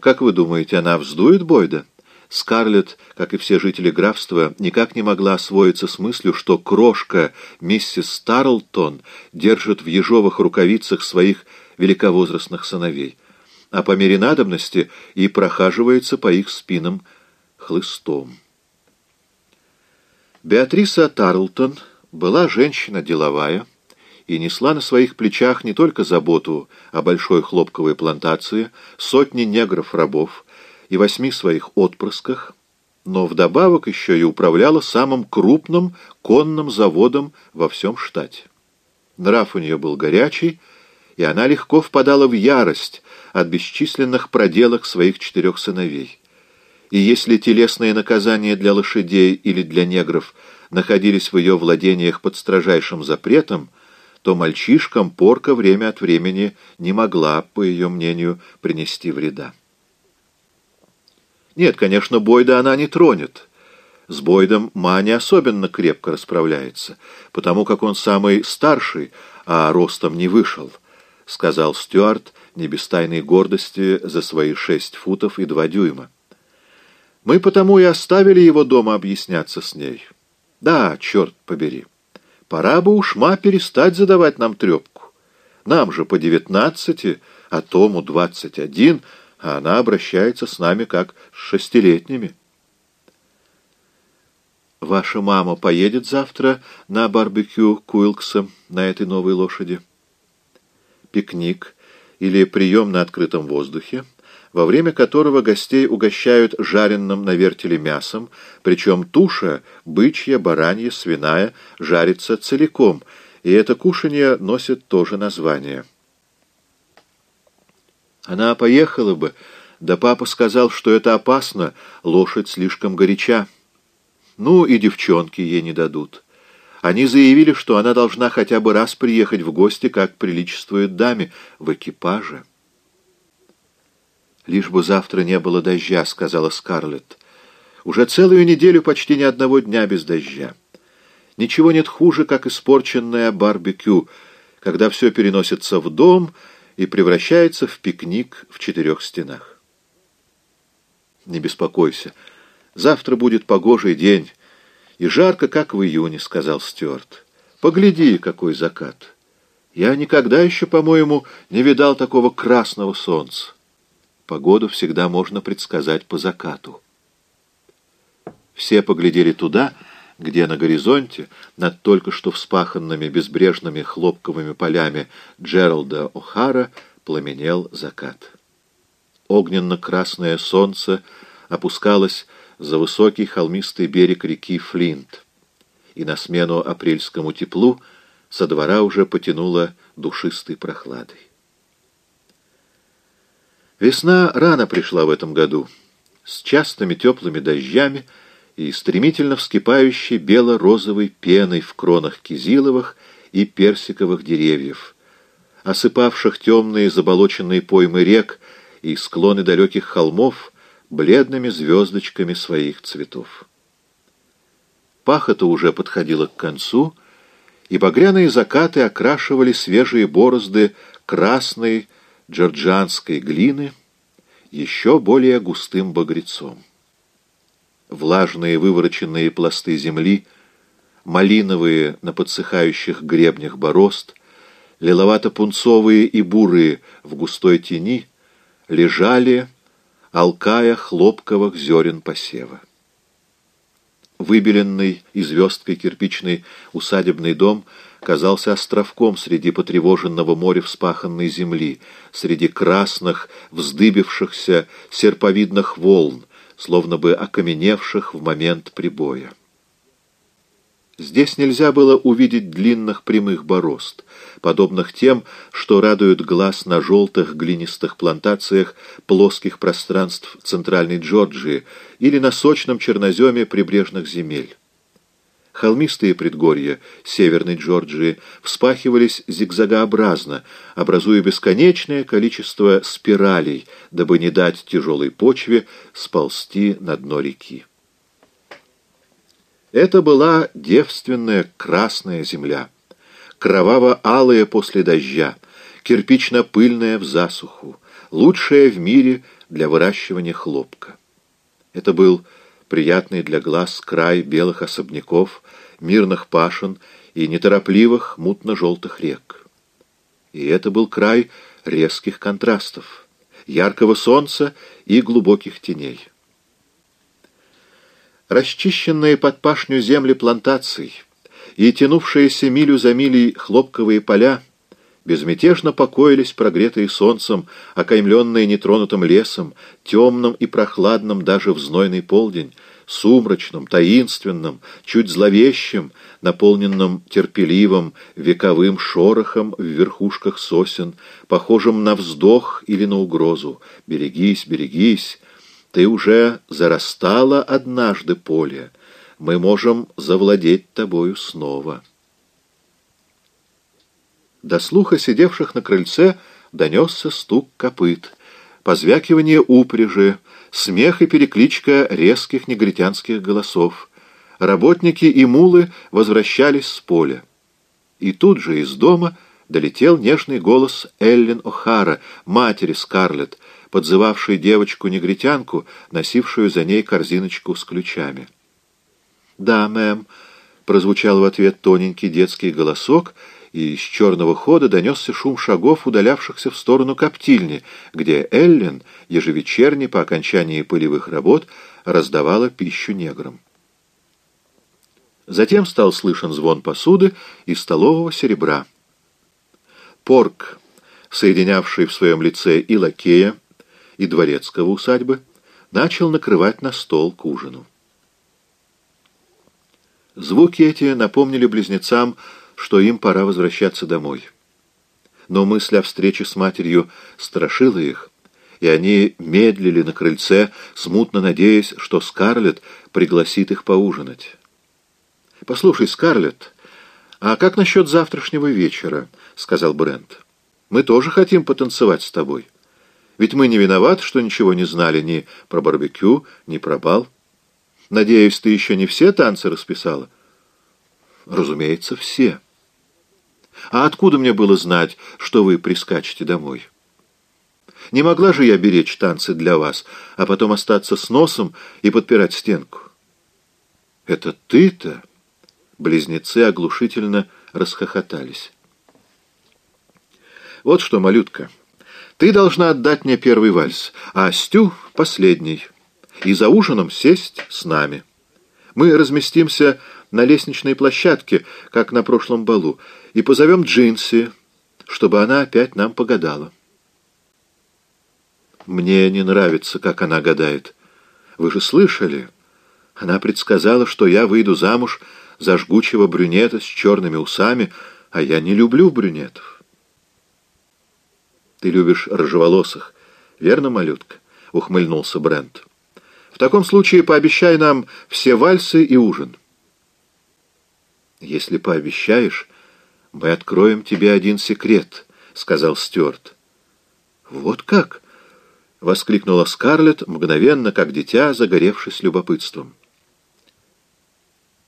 Как вы думаете, она вздует Бойда? Скарлетт, как и все жители графства, никак не могла освоиться с мыслью, что крошка миссис Старлтон держит в ежовых рукавицах своих великовозрастных сыновей, а по мере надобности и прохаживается по их спинам хлыстом. Беатриса Тарлтон была женщина деловая и несла на своих плечах не только заботу о большой хлопковой плантации, сотни негров-рабов, и восьми своих отпрысках, но вдобавок еще и управляла самым крупным конным заводом во всем штате. Нрав у нее был горячий, и она легко впадала в ярость от бесчисленных проделок своих четырех сыновей. И если телесные наказания для лошадей или для негров находились в ее владениях под строжайшим запретом, то мальчишкам порка время от времени не могла, по ее мнению, принести вреда. Нет, конечно, Бойда она не тронет. С Бойдом Ма не особенно крепко расправляется, потому как он самый старший, а ростом не вышел, — сказал Стюарт, не без тайной гордости за свои шесть футов и два дюйма. Мы потому и оставили его дома объясняться с ней. Да, черт побери. Пора бы уж Ма перестать задавать нам трепку. Нам же по девятнадцати, а Тому двадцать один — а она обращается с нами как с шестилетними. Ваша мама поедет завтра на барбекю Куилкса на этой новой лошади? Пикник или прием на открытом воздухе, во время которого гостей угощают жареным на вертеле мясом, причем туша, бычья, баранья, свиная, жарится целиком, и это кушанье носит тоже название – она поехала бы, да папа сказал, что это опасно, лошадь слишком горяча. Ну и девчонки ей не дадут. Они заявили, что она должна хотя бы раз приехать в гости, как приличествует даме, в экипаже. «Лишь бы завтра не было дождя», — сказала Скарлетт. «Уже целую неделю почти ни одного дня без дождя. Ничего нет хуже, как испорченное барбекю, когда все переносится в дом — и превращается в пикник в четырех стенах. «Не беспокойся. Завтра будет погожий день, и жарко, как в июне», — сказал Стюарт. «Погляди, какой закат. Я никогда еще, по-моему, не видал такого красного солнца. Погоду всегда можно предсказать по закату». Все поглядели туда, — где на горизонте, над только что вспаханными безбрежными хлопковыми полями Джералда О'Хара, пламенел закат. Огненно-красное солнце опускалось за высокий холмистый берег реки Флинт, и на смену апрельскому теплу со двора уже потянуло душистой прохладой. Весна рано пришла в этом году, с частыми теплыми дождями, и стремительно вскипающей бело-розовой пеной в кронах кизиловых и персиковых деревьев, осыпавших темные заболоченные поймы рек и склоны далеких холмов бледными звездочками своих цветов. Пахота уже подходила к концу, и багряные закаты окрашивали свежие борозды красной джорджанской глины еще более густым багрецом влажные вывороченные пласты земли, малиновые на подсыхающих гребнях борозд, лиловато-пунцовые и бурые в густой тени, лежали, алкая хлопковых зерен посева. Выбеленный и звездкой кирпичный усадебный дом казался островком среди потревоженного моря вспаханной земли, среди красных, вздыбившихся серповидных волн, словно бы окаменевших в момент прибоя. Здесь нельзя было увидеть длинных прямых борозд, подобных тем, что радуют глаз на желтых глинистых плантациях плоских пространств Центральной Джорджии или на сочном черноземе прибрежных земель. Холмистые предгорья Северной Джорджии вспахивались зигзагообразно, образуя бесконечное количество спиралей, дабы не дать тяжелой почве сползти на дно реки. Это была девственная красная земля, кроваво-алая после дождя, кирпично-пыльная в засуху, лучшая в мире для выращивания хлопка. Это был приятный для глаз край белых особняков, мирных пашен и неторопливых мутно-желтых рек. И это был край резких контрастов, яркого солнца и глубоких теней. Расчищенные под пашню земли плантаций и тянувшиеся милю за милей хлопковые поля безмятежно покоились, прогретые солнцем, окаймленные нетронутым лесом, темным и прохладным даже в знойный полдень, сумрачным, таинственным, чуть зловещим, наполненным терпеливым вековым шорохом в верхушках сосен, похожим на вздох или на угрозу. «Берегись, берегись! Ты уже зарастала однажды поле. Мы можем завладеть тобою снова». До слуха сидевших на крыльце донесся стук копыт, позвякивание упряжи, смех и перекличка резких негритянских голосов. Работники и мулы возвращались с поля. И тут же из дома долетел нежный голос Эллен О'Хара, матери Скарлетт, подзывавшей девочку-негритянку, носившую за ней корзиночку с ключами. «Да, мэм», — прозвучал в ответ тоненький детский голосок, и из черного хода донесся шум шагов, удалявшихся в сторону коптильни, где Эллен ежевечерне по окончании полевых работ раздавала пищу неграм. Затем стал слышен звон посуды и столового серебра. Порк, соединявший в своем лице и лакея, и дворецкого усадьбы, начал накрывать на стол к ужину. Звуки эти напомнили близнецам что им пора возвращаться домой. Но мысль о встрече с матерью страшила их, и они медлили на крыльце, смутно надеясь, что Скарлетт пригласит их поужинать. «Послушай, Скарлетт, а как насчет завтрашнего вечера?» — сказал Брент. «Мы тоже хотим потанцевать с тобой. Ведь мы не виноваты, что ничего не знали ни про барбекю, ни про бал. Надеюсь, ты еще не все танцы расписала?» «Разумеется, все». А откуда мне было знать, что вы прискачете домой? Не могла же я беречь танцы для вас, а потом остаться с носом и подпирать стенку? Это ты-то? Близнецы оглушительно расхохотались. Вот что, малютка, ты должна отдать мне первый вальс, а Стю — последний, и за ужином сесть с нами. Мы разместимся на лестничной площадке, как на прошлом балу, и позовем Джинси, чтобы она опять нам погадала. Мне не нравится, как она гадает. Вы же слышали? Она предсказала, что я выйду замуж за жгучего брюнета с черными усами, а я не люблю брюнетов. Ты любишь рыжеволосых, верно, малютка? Ухмыльнулся Брент. В таком случае пообещай нам все вальсы и ужин. «Если пообещаешь, мы откроем тебе один секрет», — сказал Стюарт. «Вот как?» — воскликнула Скарлетт, мгновенно, как дитя, загоревшись любопытством.